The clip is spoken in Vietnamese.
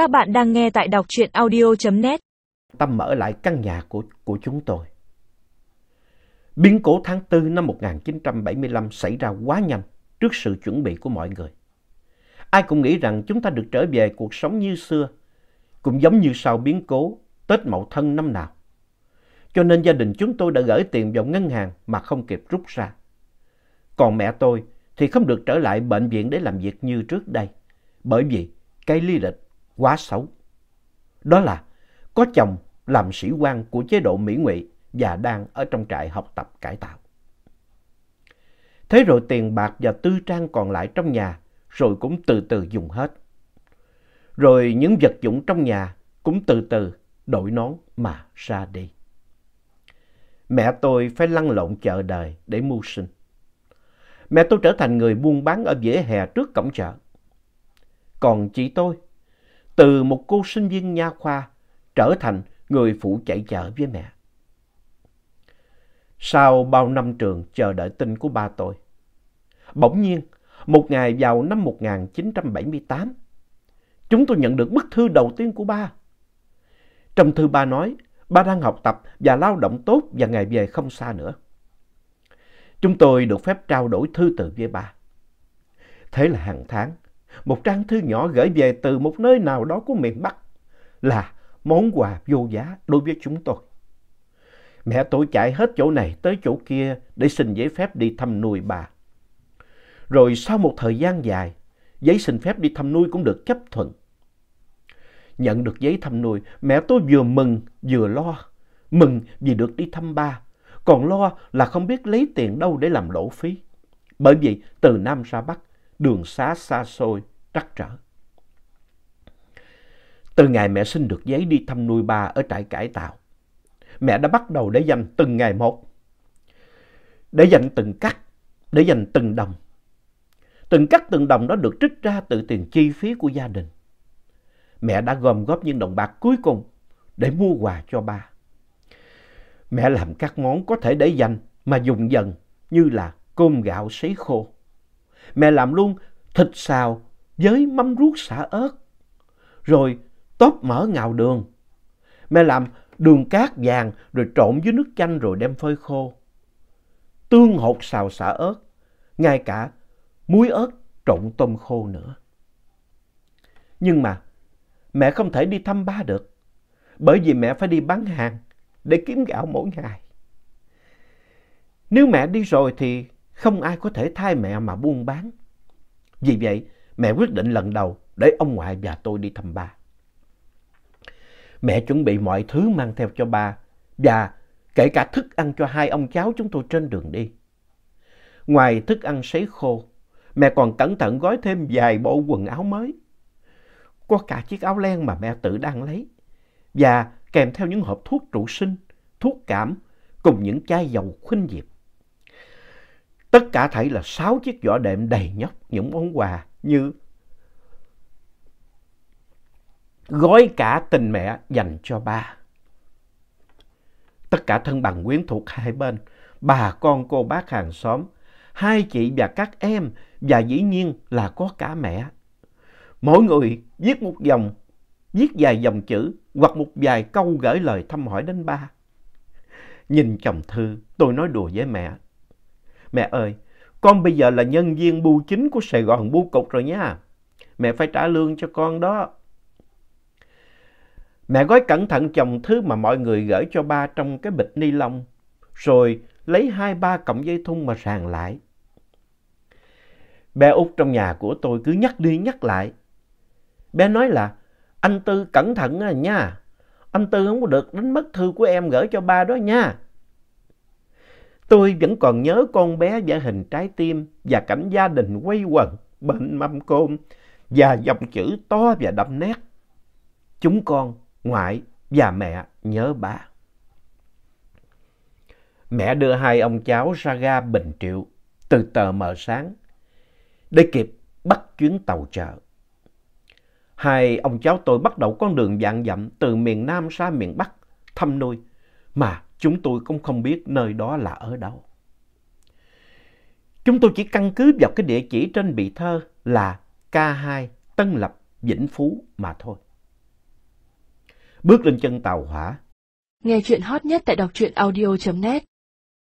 Các bạn đang nghe tại đọc truyện audio.net. Tâm mở lại căn nhà của, của chúng tôi. Biến cố tháng 4 năm 1975 xảy ra quá nhanh trước sự chuẩn bị của mọi người. Ai cũng nghĩ rằng chúng ta được trở về cuộc sống như xưa, cũng giống như sau biến cố Tết Mậu Thân năm nào. Cho nên gia đình chúng tôi đã gửi tiền vào ngân hàng mà không kịp rút ra. Còn mẹ tôi thì không được trở lại bệnh viện để làm việc như trước đây, bởi vì cái lý lịch quá xấu. Đó là có chồng làm sĩ quan của chế độ Mỹ Ngụy và đang ở trong trại học tập cải tạo. Thế rồi tiền bạc và tư trang còn lại trong nhà rồi cũng từ từ dùng hết. Rồi những vật dụng trong nhà cũng từ từ đổi nón mà ra đi. Mẹ tôi phải lăn lộn chợ đời để mưu sinh. Mẹ tôi trở thành người buôn bán ở vỉa hè trước cổng chợ. Còn chị tôi, từ một cô sinh viên nha khoa trở thành người phụ chạy chợ với mẹ. Sau bao năm trường chờ đợi tin của ba tôi, bỗng nhiên một ngày vào năm 1978, chúng tôi nhận được bức thư đầu tiên của ba. Trong thư ba nói, ba đang học tập và lao động tốt và ngày về không xa nữa. Chúng tôi được phép trao đổi thư từ với ba. Thế là hàng tháng, một trang thư nhỏ gửi về từ một nơi nào đó của miền Bắc là món quà vô giá đối với chúng tôi. Mẹ tôi chạy hết chỗ này tới chỗ kia để xin giấy phép đi thăm nuôi bà. Rồi sau một thời gian dài, giấy xin phép đi thăm nuôi cũng được chấp thuận. Nhận được giấy thăm nuôi, mẹ tôi vừa mừng vừa lo. Mừng vì được đi thăm ba, còn lo là không biết lấy tiền đâu để làm lỗ phí. Bởi vì từ Nam ra Bắc, đường xá xa xôi, trắc trở. Từ ngày mẹ xin được giấy đi thăm nuôi ba ở trại cải tạo, mẹ đã bắt đầu để dành từng ngày một. Để dành từng cắt, để dành từng đồng. Từng cắt từng đồng đó được trích ra từ tiền chi phí của gia đình. Mẹ đã gom góp những đồng bạc cuối cùng để mua quà cho ba. Mẹ làm các món có thể để dành mà dùng dần như là cơm gạo sấy khô. Mẹ làm luôn thịt xào với mắm ruốc xả ớt. Rồi tóp mỡ ngào đường. Mẹ làm đường cát vàng rồi trộn với nước chanh rồi đem phơi khô. Tương hột xào xả ớt, ngay cả muối ớt trộn tôm khô nữa. Nhưng mà mẹ không thể đi thăm ba được, bởi vì mẹ phải đi bán hàng để kiếm gạo mỗi ngày. Nếu mẹ đi rồi thì không ai có thể thay mẹ mà buôn bán. Vì vậy, mẹ quyết định lần đầu để ông ngoại và tôi đi thăm ba. Mẹ chuẩn bị mọi thứ mang theo cho ba và kể cả thức ăn cho hai ông cháu chúng tôi trên đường đi. Ngoài thức ăn sấy khô, mẹ còn cẩn thận gói thêm vài bộ quần áo mới. Có cả chiếc áo len mà mẹ tự đang lấy và kèm theo những hộp thuốc trụ sinh, thuốc cảm cùng những chai dầu khuynh diệp. Tất cả thảy là sáu chiếc giỏ đệm đầy nhóc những món quà như gói cả tình mẹ dành cho ba. Tất cả thân bằng quyến thuộc hai bên, bà con cô bác hàng xóm, hai chị và các em và dĩ nhiên là có cả mẹ. Mỗi người viết một dòng, viết vài dòng chữ hoặc một vài câu gửi lời thăm hỏi đến ba. Nhìn chồng thư, tôi nói đùa với mẹ. Mẹ ơi, con bây giờ là nhân viên bưu chính của Sài Gòn bưu cục rồi nha. Mẹ phải trả lương cho con đó. Mẹ gói cẩn thận chồng thứ mà mọi người gửi cho ba trong cái bịch ni lông, rồi lấy hai ba cọng dây thun mà sàng lại. Bé út trong nhà của tôi cứ nhắc đi nhắc lại. Bé nói là, anh Tư cẩn thận à nha, anh Tư không có được đánh mất thư của em gửi cho ba đó nha. Tôi vẫn còn nhớ con bé vẽ hình trái tim và cảnh gia đình quay quần bên mâm cơm và dòng chữ to và đậm nét. Chúng con, ngoại và mẹ nhớ bà Mẹ đưa hai ông cháu ra ga Bình Triệu từ tờ mờ sáng để kịp bắt chuyến tàu chợ. Hai ông cháu tôi bắt đầu con đường dạng dặm từ miền Nam ra miền Bắc thăm nuôi mà chúng tôi cũng không biết nơi đó là ở đâu. Chúng tôi chỉ căn cứ vào cái địa chỉ trên bị thơ là K2 Tân Lập, Vĩnh Phú mà thôi. bước lên chân tàu hỏa. Nghe chuyện hot nhất tại đọc truyện audio.net